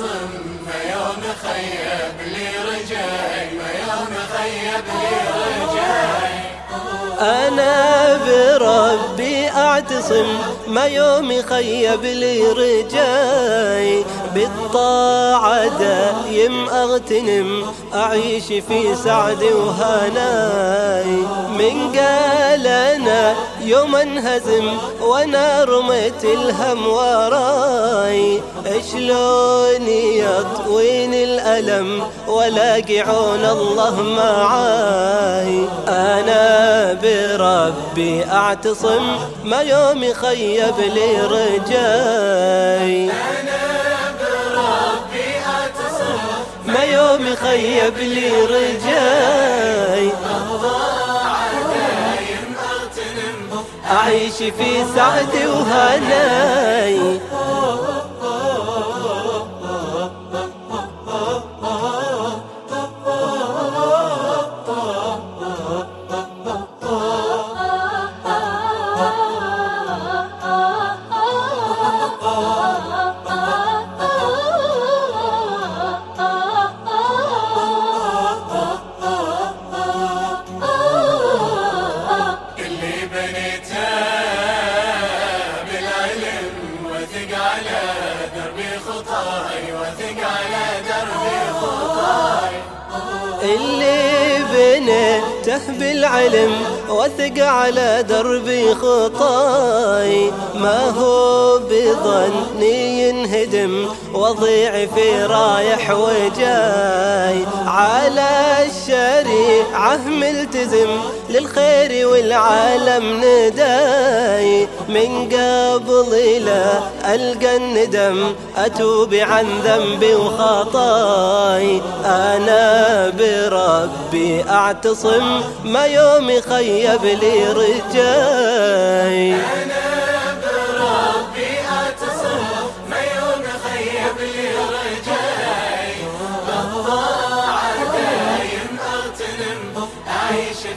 ما يوم خيب لي رجاي ما يوم خيب لي رجاي. أنا بربي أعتصم ما يوم يخيب لي رجاي. بالطاعة دايم أغتنم أعيش في سعد وهناي. من قال يوم انهزم وأنا رميت الهم وراي. شلون يطويني الألم ولاقي عون الله معاي. أنا بربي أعتصم ما يوم يخيب لي رجاي. ما يوم يخيب لي رجاي. أعيش في سعد وهناي. اللي بنيته بالعلم وثق على دربي خطاي. ما هو بظني ينهدم وضيع في رايح وجاي. على الشريعة ملتزم للخير والعالم نداي. من قبل لا ألقى الندم أتوب عن ذنبي وخطاي. أنا بربي أعتصم ما يوم يخيب لي رجاي.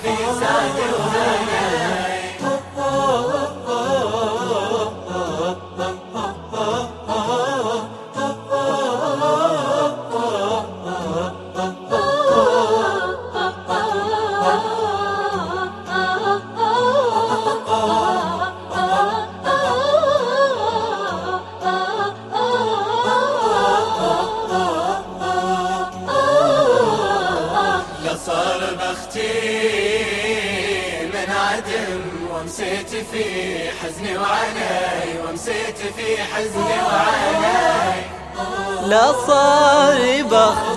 في سعد وهناي ومسيت في حزني وعناي ومسيت في حزني وعناي لا صار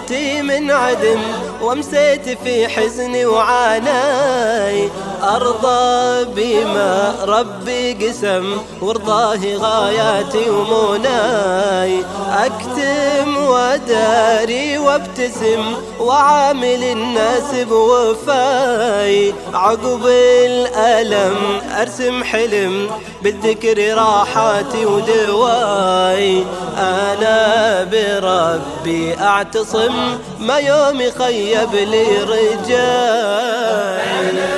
بختي من عدم ومسيت في حزني وعاناي أرضى بما ربي قسم ورضاه غاياتي ومناي أكتم وداري وابتسم وعامل الناس بوفاي. عقب الألم أرسم حلم بالذكر راحاتي ودواي. أنا بربي أعتصم ما يوم يخيب لي أنا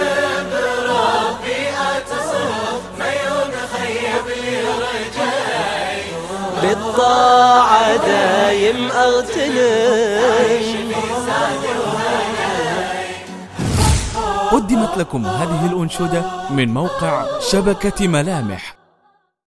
بربي أعتصم ما يوم يخيب لي رجاي بالطاعة دايم أغتنم. قدمت لكم هذه الأنشودة من موقع شبكة ملامح.